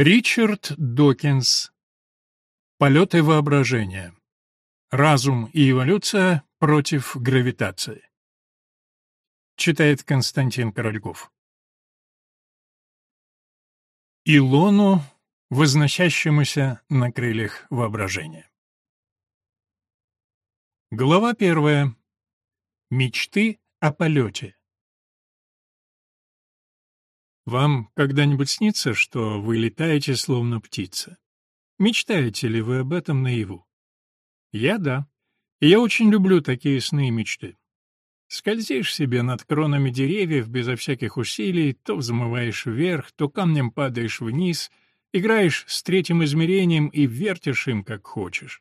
Ричард Докинс. Полеты воображения. Разум и эволюция против гравитации. Читает Константин Корольков. Илону, возносящемуся на крыльях воображения. Глава первая. Мечты о полете. Вам когда-нибудь снится, что вы летаете словно птица? Мечтаете ли вы об этом наяву? Я — да. Я очень люблю такие сны и мечты. Скользишь себе над кронами деревьев безо всяких усилий, то взмываешь вверх, то камнем падаешь вниз, играешь с третьим измерением и вертишь им, как хочешь.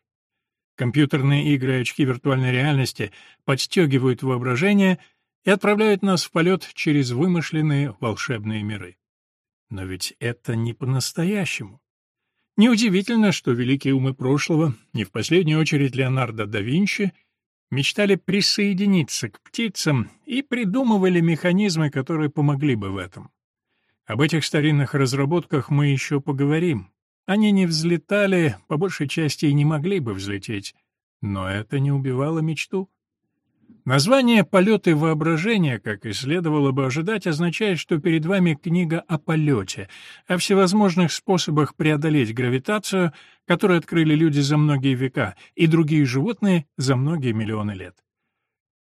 Компьютерные игры и очки виртуальной реальности подстегивают воображение — и отправляют нас в полет через вымышленные волшебные миры. Но ведь это не по-настоящему. Неудивительно, что великие умы прошлого, не в последнюю очередь Леонардо да Винчи, мечтали присоединиться к птицам и придумывали механизмы, которые помогли бы в этом. Об этих старинных разработках мы еще поговорим. Они не взлетали, по большей части и не могли бы взлететь, но это не убивало мечту. Название «Полеты воображения», как и следовало бы ожидать, означает, что перед вами книга о полете, о всевозможных способах преодолеть гравитацию, которую открыли люди за многие века, и другие животные за многие миллионы лет.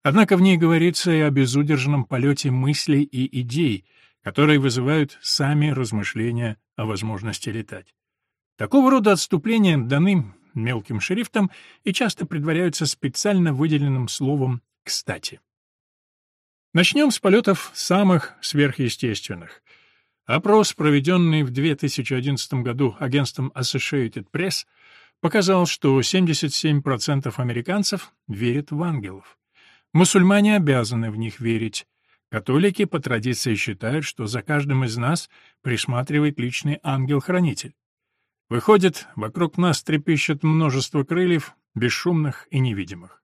Однако в ней говорится и о безудержном полете мыслей и идей, которые вызывают сами размышления о возможности летать. Такого рода отступления даны мелким шрифтом и часто предваряются специально выделенным словом кстати. Начнем с полетов самых сверхъестественных. Опрос, проведенный в 2011 году агентством Associated Press, показал, что 77% американцев верят в ангелов. Мусульмане обязаны в них верить. Католики по традиции считают, что за каждым из нас присматривает личный ангел-хранитель. Выходит, вокруг нас трепещет множество крыльев, бесшумных и невидимых.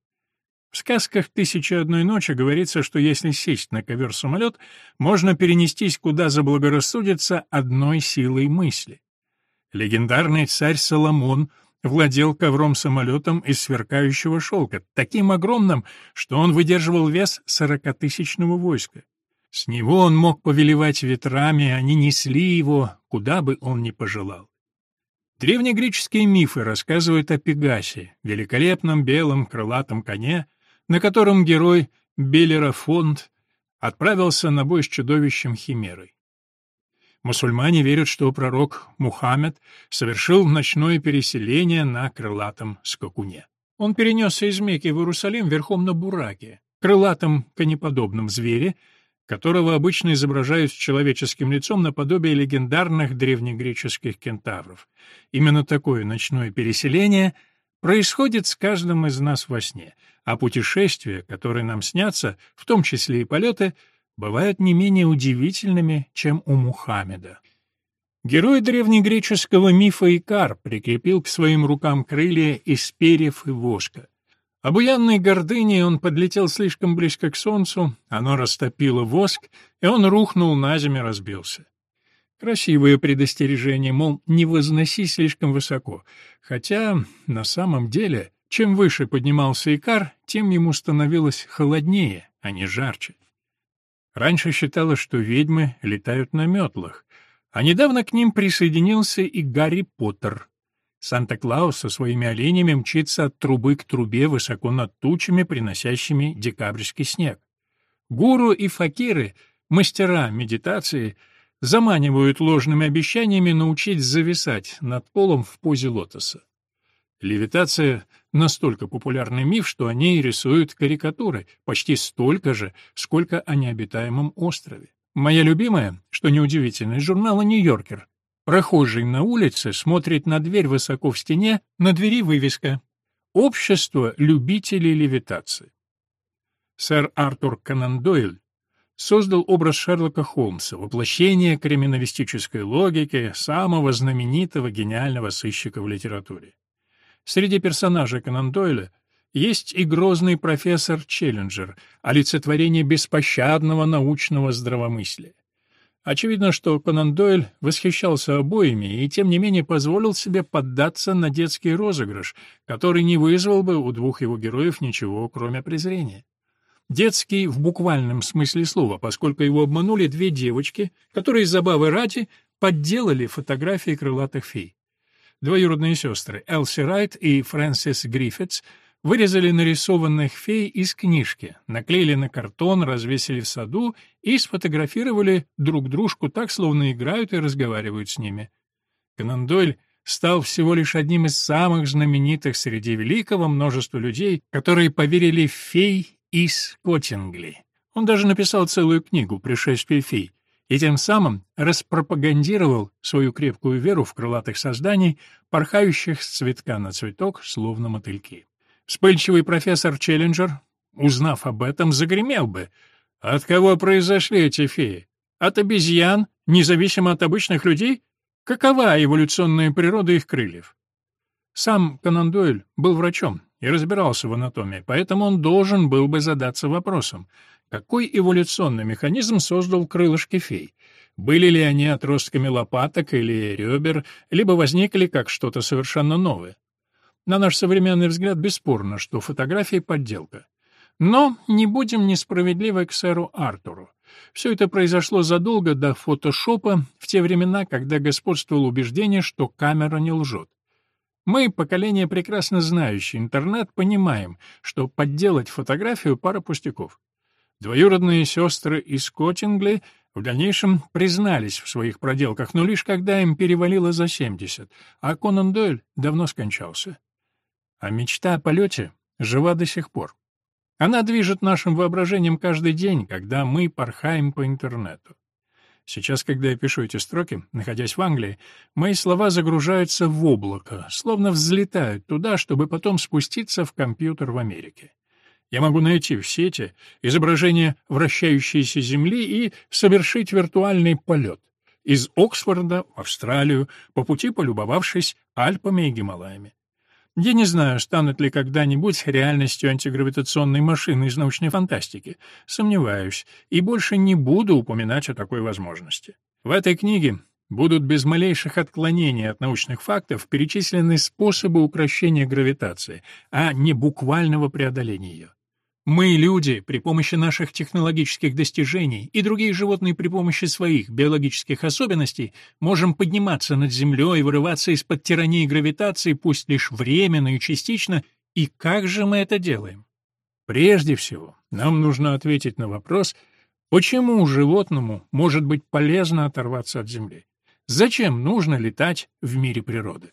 В сказках «Тысяча одной ночи» говорится, что если сесть на ковер-самолет, можно перенестись куда заблагорассудится одной силой мысли. Легендарный царь Соломон владел ковром-самолетом из сверкающего шелка, таким огромным, что он выдерживал вес сорокатысячного войска. С него он мог повелевать ветрами, они несли его, куда бы он ни пожелал. Древнегреческие мифы рассказывают о Пегасе, великолепном белом крылатом коне, на котором герой Белерафонт отправился на бой с чудовищем Химерой. Мусульмане верят, что пророк Мухаммед совершил ночное переселение на крылатом скакуне. Он перенесся из Мекки в Иерусалим верхом на бураке, крылатом конеподобном звере, которого обычно изображают с человеческим лицом наподобие легендарных древнегреческих кентавров. Именно такое ночное переселение происходит с каждым из нас во сне — а путешествия, которые нам снятся, в том числе и полеты, бывают не менее удивительными, чем у Мухаммеда. Герой древнегреческого мифа Икар прикрепил к своим рукам крылья из перьев и воска. Обуянной гордыней он подлетел слишком близко к солнцу, оно растопило воск, и он рухнул на землю, разбился. Красивое предостережение, мол, не возноси слишком высоко, хотя на самом деле чем выше поднимался Икар, тем ему становилось холоднее, а не жарче. Раньше считалось, что ведьмы летают на метлах, а недавно к ним присоединился и Гарри Поттер. Санта-Клаус со своими оленями мчится от трубы к трубе высоко над тучами, приносящими декабрьский снег. Гуру и факиры, мастера медитации, заманивают ложными обещаниями научить зависать над полом в позе лотоса. Левитация — настолько популярный миф, что о ней рисуют карикатуры, почти столько же, сколько о необитаемом острове. Моя любимая, что неудивительно, из журнала «Нью-Йоркер». Прохожий на улице смотрит на дверь высоко в стене, на двери вывеска «Общество любителей левитации». Сэр Артур Конан Дойль создал образ Шерлока Холмса, воплощение криминалистической логики самого знаменитого гениального сыщика в литературе. Среди персонажей Конан Дойля есть и грозный профессор Челленджер, олицетворение беспощадного научного здравомыслия. Очевидно, что Конан Дойль восхищался обоими и тем не менее позволил себе поддаться на детский розыгрыш, который не вызвал бы у двух его героев ничего, кроме презрения. Детский в буквальном смысле слова, поскольку его обманули две девочки, которые из забавы ради подделали фотографии крылатых фей. Двоюродные сестры Элси Райт и Фрэнсис Гриффитс вырезали нарисованных фей из книжки, наклеили на картон, развесили в саду и сфотографировали друг дружку так, словно играют и разговаривают с ними. Конан Дойль стал всего лишь одним из самых знаменитых среди великого множества людей, которые поверили в фей из Коттингли. Он даже написал целую книгу «Пришествие фей», и тем самым распропагандировал свою крепкую веру в крылатых созданий, порхающих с цветка на цветок, словно мотыльки. Вспыльчивый профессор Челленджер, узнав об этом, загремел бы. От кого произошли эти феи? От обезьян, независимо от обычных людей? Какова эволюционная природа их крыльев? Сам Конан Дойль был врачом и разбирался в анатомии, поэтому он должен был бы задаться вопросом, какой эволюционный механизм создал крылышки фей? Были ли они отростками лопаток или ребер, либо возникли как что-то совершенно новое? На наш современный взгляд бесспорно, что фотографии — подделка. Но не будем несправедливы к сэру Артуру. Все это произошло задолго до фотошопа, в те времена, когда господствовало убеждение, что камера не лжет. Мы, поколение прекрасно знающее интернет, понимаем, что подделать фотографию — пара пустяков. Двоюродные сестры из Коттингли в дальнейшем признались в своих проделках, но лишь когда им перевалило за 70, а Конан Дойль давно скончался. А мечта о полете жива до сих пор. Она движет нашим воображением каждый день, когда мы порхаем по интернету. Сейчас, когда я пишу эти строки, находясь в Англии, мои слова загружаются в облако, словно взлетают туда, чтобы потом спуститься в компьютер в Америке. Я могу найти в сети изображение вращающейся Земли и совершить виртуальный полет из Оксфорда в Австралию, по пути полюбовавшись Альпами и Гималаями. Я не знаю, станут ли когда-нибудь реальностью антигравитационной машины из научной фантастики. Сомневаюсь, и больше не буду упоминать о такой возможности. В этой книге будут без малейших отклонений от научных фактов перечислены способы укрощения гравитации, а не буквального преодоления ее. Мы, люди, при помощи наших технологических достижений и другие животные при помощи своих биологических особенностей можем подниматься над Землей вырываться из-под тирании гравитации, пусть лишь временно и частично, и как же мы это делаем? Прежде всего, нам нужно ответить на вопрос, почему животному может быть полезно оторваться от Земли? Зачем нужно летать в мире природы?